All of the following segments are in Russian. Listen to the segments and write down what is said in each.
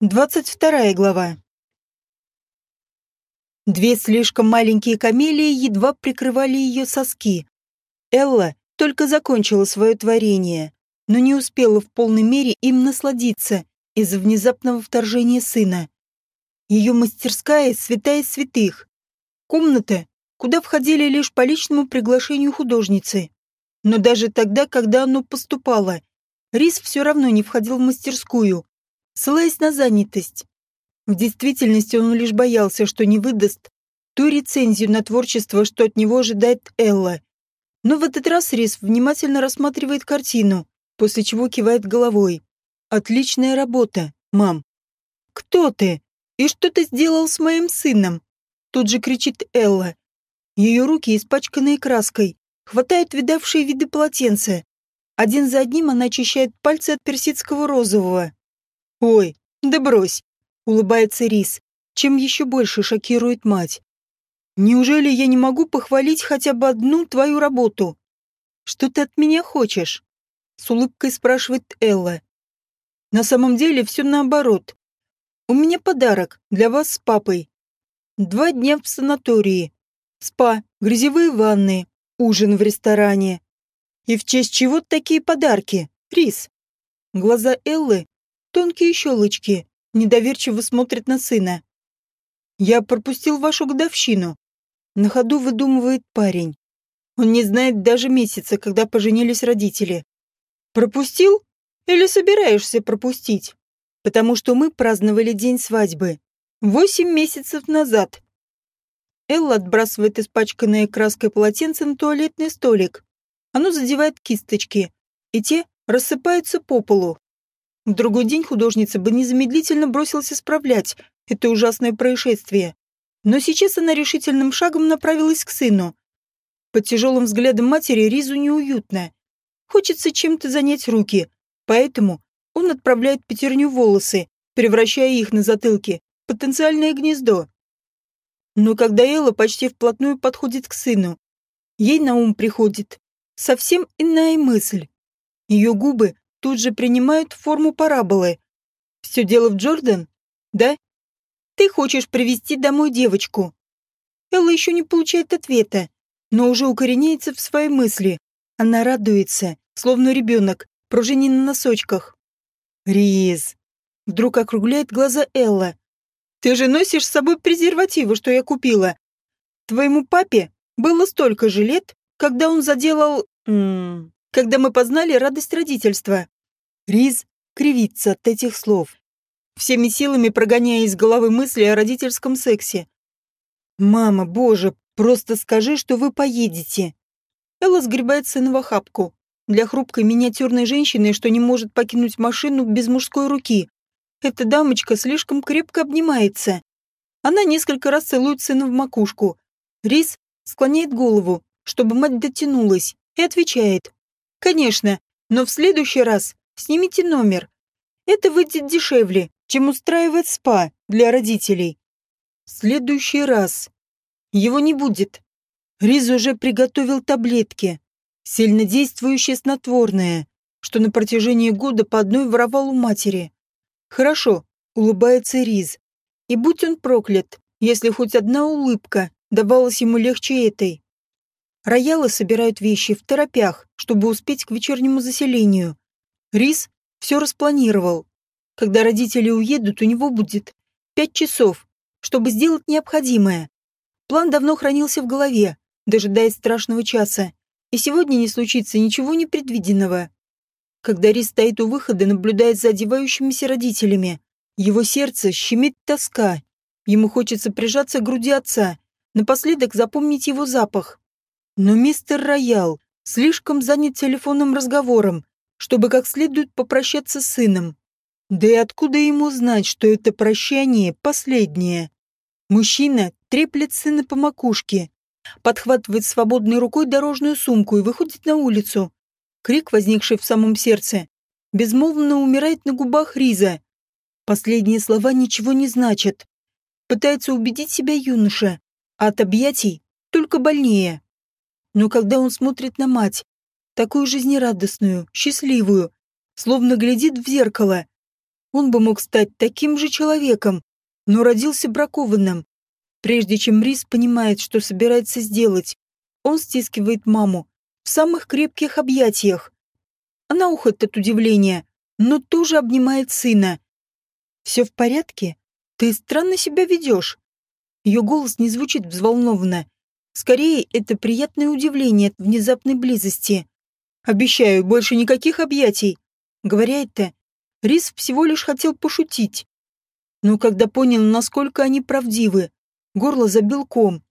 22 глава. Две слишком маленькие камелии едва прикрывали ее соски. Элла только закончила свое творение, но не успела в полной мере им насладиться из-за внезапного вторжения сына. Ее мастерская — святая святых. Комната, куда входили лишь по личному приглашению художницы. Но даже тогда, когда оно поступало, Рис все равно не входил в мастерскую, ссылаясь на занятость. В действительности он лишь боялся, что не выдаст ту рецензию на творчество, что от него ожидает Элла. Но в этот раз Рис внимательно рассматривает картину, после чего кивает головой. «Отличная работа, мам». «Кто ты? И что ты сделал с моим сыном?» Тут же кричит Элла. Ее руки, испачканные краской, хватают видавшие виды полотенца. Один за одним она очищает пальцы от персидского розового. «Ой, да брось!» — улыбается Рис, чем еще больше шокирует мать. «Неужели я не могу похвалить хотя бы одну твою работу?» «Что ты от меня хочешь?» — с улыбкой спрашивает Элла. «На самом деле все наоборот. У меня подарок для вас с папой. Два дня в санатории, спа, грязевые ванны, ужин в ресторане. И в честь чего такие подарки, Рис?» Глаза Эллы Тонкие щелочки недоверчиво смотрят на сына. «Я пропустил вашу годовщину», — на ходу выдумывает парень. Он не знает даже месяца, когда поженились родители. «Пропустил? Или собираешься пропустить? Потому что мы праздновали день свадьбы. Восемь месяцев назад». Элла отбрасывает испачканное краской полотенце на туалетный столик. Оно задевает кисточки, и те рассыпаются по полу. В другой день художница бы незамедлительно бросилась исправлять это ужасное происшествие. Но сейчас она решительным шагом направилась к сыну. Под тяжелым взглядом матери Ризу неуютно. Хочется чем-то занять руки, поэтому он отправляет пятерню волосы, превращая их на затылке в потенциальное гнездо. Но когда Элла почти вплотную подходит к сыну, ей на ум приходит совсем иная мысль. Ее губы тут же принимают форму параболы. Все дело в Джордан? Да? Ты хочешь привести домой девочку. Элла еще не получает ответа, но уже укореняется в своей мысли. Она радуется, словно ребенок, пружине на носочках. Риз. Вдруг округляет глаза Элла. Ты же носишь с собой презервативы, что я купила. Твоему папе было столько же лет, когда он заделал... М -м, когда мы познали радость родительства. Риз кривится от этих слов, всеми силами прогоняя из головы мысли о родительском сексе. «Мама, боже, просто скажи, что вы поедете!» Элла сгребает сына в охапку. Для хрупкой миниатюрной женщины, что не может покинуть машину без мужской руки. Эта дамочка слишком крепко обнимается. Она несколько раз целует сына в макушку. Рис склоняет голову, чтобы мать дотянулась, и отвечает. Конечно, но в следующий раз снимите номер. Это выйдет дешевле, чем устраивать спа для родителей. В следующий раз. Его не будет. Риз уже приготовил таблетки, сильнодействующее снотворное, что на протяжении года по одной воровал у матери. Хорошо, улыбается Риз. И будь он проклят, если хоть одна улыбка давалась ему легче этой. Роялы собирают вещи в торопях, чтобы успеть к вечернему заселению. Рис все распланировал. Когда родители уедут, у него будет пять часов, чтобы сделать необходимое. План давно хранился в голове, дожидаясь страшного часа, и сегодня не случится ничего непредвиденного. Когда Рис стоит у выхода, наблюдает за одевающимися родителями, его сердце щемит тоска. Ему хочется прижаться к груди отца, напоследок запомнить его запах. Но мистер Роял слишком занят телефонным разговором, чтобы как следует попрощаться с сыном. Да и откуда ему знать, что это прощание последнее? Мужчина треплет сына по макушке, подхватывает свободной рукой дорожную сумку и выходит на улицу. Крик, возникший в самом сердце, безмолвно умирает на губах Риза. Последние слова ничего не значат. Пытается убедить себя юноша, а от объятий только больнее. Но когда он смотрит на мать, такую жизнерадостную, счастливую, словно глядит в зеркало, Он бы мог стать таким же человеком, но родился бракованным. Прежде чем Рис понимает, что собирается сделать, он стискивает маму в самых крепких объятиях. Она уходит от удивления, но тоже обнимает сына. «Все в порядке? Ты странно себя ведешь». Ее голос не звучит взволнованно. Скорее, это приятное удивление от внезапной близости. «Обещаю, больше никаких объятий». Говоря это, Рис всего лишь хотел пошутить. Но когда понял, насколько они правдивы, горло забил ком.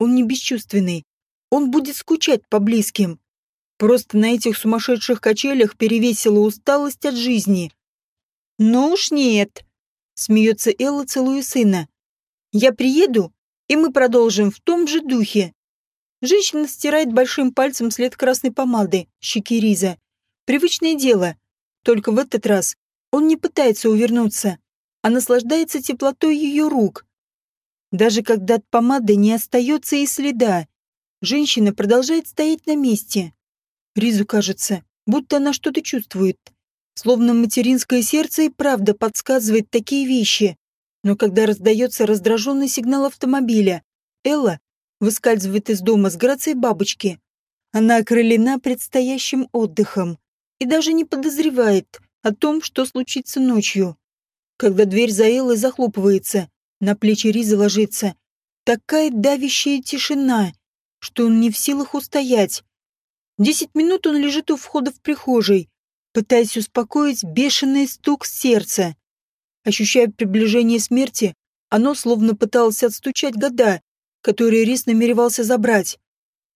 Он не бесчувственный. Он будет скучать по близким. Просто на этих сумасшедших качелях перевесила усталость от жизни. «Ну уж нет», — смеется Элла, целуя сына. «Я приеду, и мы продолжим в том же духе». Женщина стирает большим пальцем след красной помады, щеки Риза. Привычное дело. Только в этот раз он не пытается увернуться, а наслаждается теплотой ее рук. Даже когда от помады не остается и следа, женщина продолжает стоять на месте. Ризу кажется, будто она что-то чувствует. Словно материнское сердце и правда подсказывает такие вещи. Но когда раздается раздраженный сигнал автомобиля, Элла выскальзывает из дома с грацией бабочки. Она окрылена предстоящим отдыхом и даже не подозревает о том, что случится ночью. Когда дверь за Эллой захлопывается, на плечи Ризы ложится такая давящая тишина, что он не в силах устоять. Десять минут он лежит у входа в прихожей, пытаясь успокоить бешеный стук сердца. Ощущая приближение смерти, оно словно пыталось отстучать года, которые Рис намеревался забрать.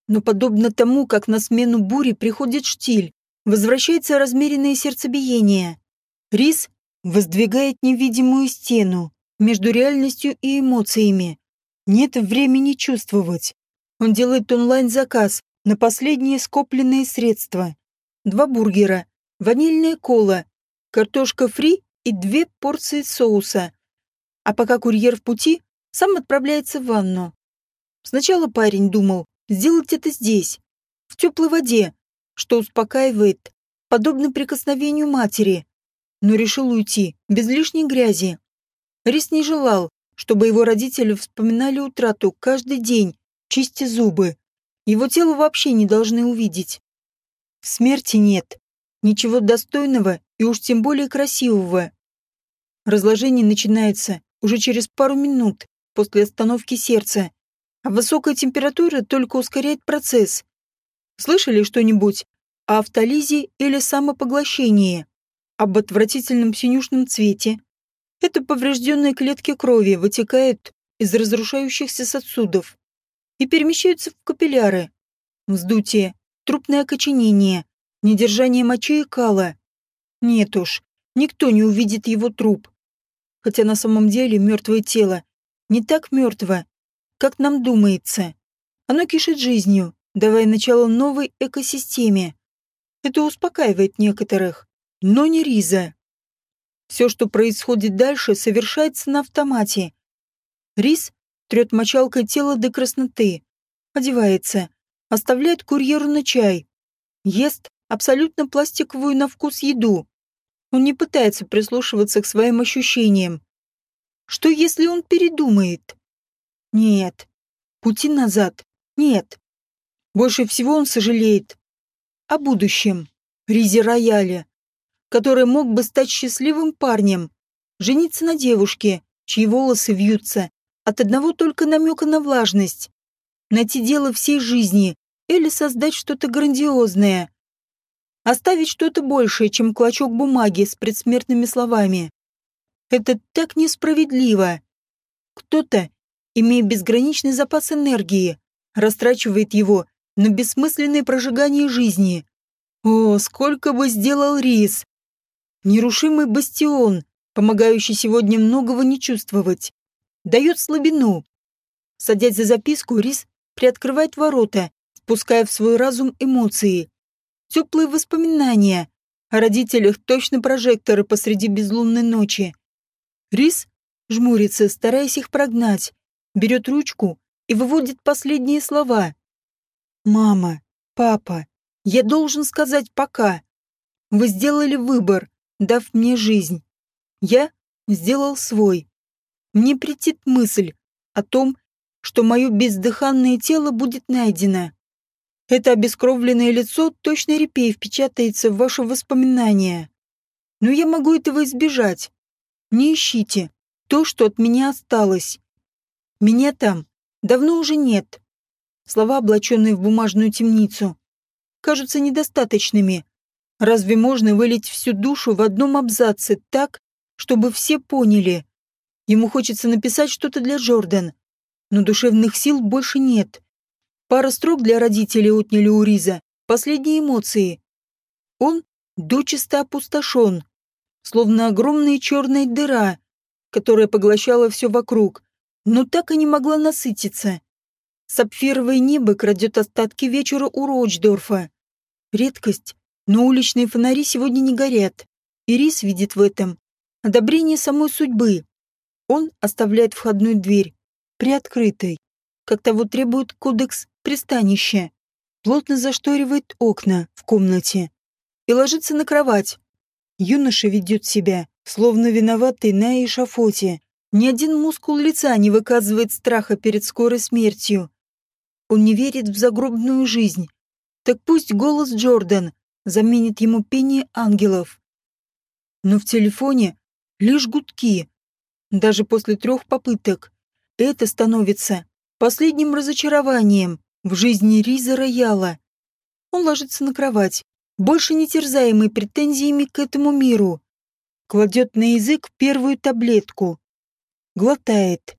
Но подобно тому, как на смену бури приходит штиль, возвращается размеренное сердцебиение. Рис воздвигает невидимую стену между реальностью и эмоциями. Нет времени чувствовать. Он делает онлайн-заказ, на последние скопленные средства. Два бургера, ванильная кола, картошка фри и две порции соуса. А пока курьер в пути, сам отправляется в ванну. Сначала парень думал сделать это здесь, в теплой воде, что успокаивает, подобно прикосновению матери, но решил уйти без лишней грязи. Рис не желал, чтобы его родители вспоминали утрату каждый день, чистя зубы. Его тело вообще не должны увидеть. Смерти нет. Ничего достойного и уж тем более красивого. Разложение начинается уже через пару минут после остановки сердца, а высокая температура только ускоряет процесс. Слышали что-нибудь о автолизе или самопоглощении? Об отвратительном синюшном цвете? Это поврежденные клетки крови вытекают из разрушающихся сосудов и перемещаются в капилляры. Вздутие, трупное окоченение, недержание мочи и кала. Нет уж, никто не увидит его труп. Хотя на самом деле мертвое тело не так мертво, как нам думается. Оно кишит жизнью, давая начало новой экосистеме. Это успокаивает некоторых, но не Риза. Все, что происходит дальше, совершается на автомате. Рис трет мочалкой тело до красноты, одевается, оставляет курьеру на чай, ест абсолютно пластиковую на вкус еду. Он не пытается прислушиваться к своим ощущениям. Что если он передумает? Нет. Пути назад. Нет. Больше всего он сожалеет о будущем Ризе Рояле, который мог бы стать счастливым парнем, жениться на девушке, чьи волосы вьются от одного только намека на влажность. Найти дело всей жизни или создать что-то грандиозное. Оставить что-то большее, чем клочок бумаги с предсмертными словами. Это так несправедливо. Кто-то, имея безграничный запас энергии, растрачивает его на бессмысленное прожигание жизни. О, сколько бы сделал Рис! Нерушимый бастион, помогающий сегодня многого не чувствовать дает слабину. Садясь за записку, Рис приоткрывает ворота, спуская в свой разум эмоции. Теплые воспоминания о родителях, точно прожекторы посреди безлунной ночи. Рис жмурится, стараясь их прогнать, берет ручку и выводит последние слова. «Мама, папа, я должен сказать пока. Вы сделали выбор, дав мне жизнь. Я сделал свой. Мне претит мысль о том, что мое бездыханное тело будет найдено. Это обескровленное лицо точно репей впечатается в ваши воспоминания. Но я могу этого избежать. Не ищите то, что от меня осталось. Меня там давно уже нет. Слова, облаченные в бумажную темницу, кажутся недостаточными. Разве можно вылить всю душу в одном абзаце так, чтобы все поняли? Ему хочется написать что-то для Джордан, но душевных сил больше нет. Пара строк для родителей отняли у Риза, последние эмоции. Он дочисто опустошен, словно огромная черная дыра, которая поглощала все вокруг, но так и не могла насытиться. Сапфировое небо крадет остатки вечера у Рочдорфа. Редкость, но уличные фонари сегодня не горят. Ирис видит в этом одобрение самой судьбы. Он оставляет входную дверь приоткрытой, как того требует кодекс пристанища. Плотно зашторивает окна в комнате и ложится на кровать. Юноша ведет себя, словно виноватый на эшафоте. Ни один мускул лица не выказывает страха перед скорой смертью. Он не верит в загробную жизнь. Так пусть голос Джордан заменит ему пение ангелов. Но в телефоне лишь гудки. Даже после трех попыток. Это становится последним разочарованием в жизни Риза Рояла. Он ложится на кровать, больше не терзаемый претензиями к этому миру. Кладет на язык первую таблетку. Глотает.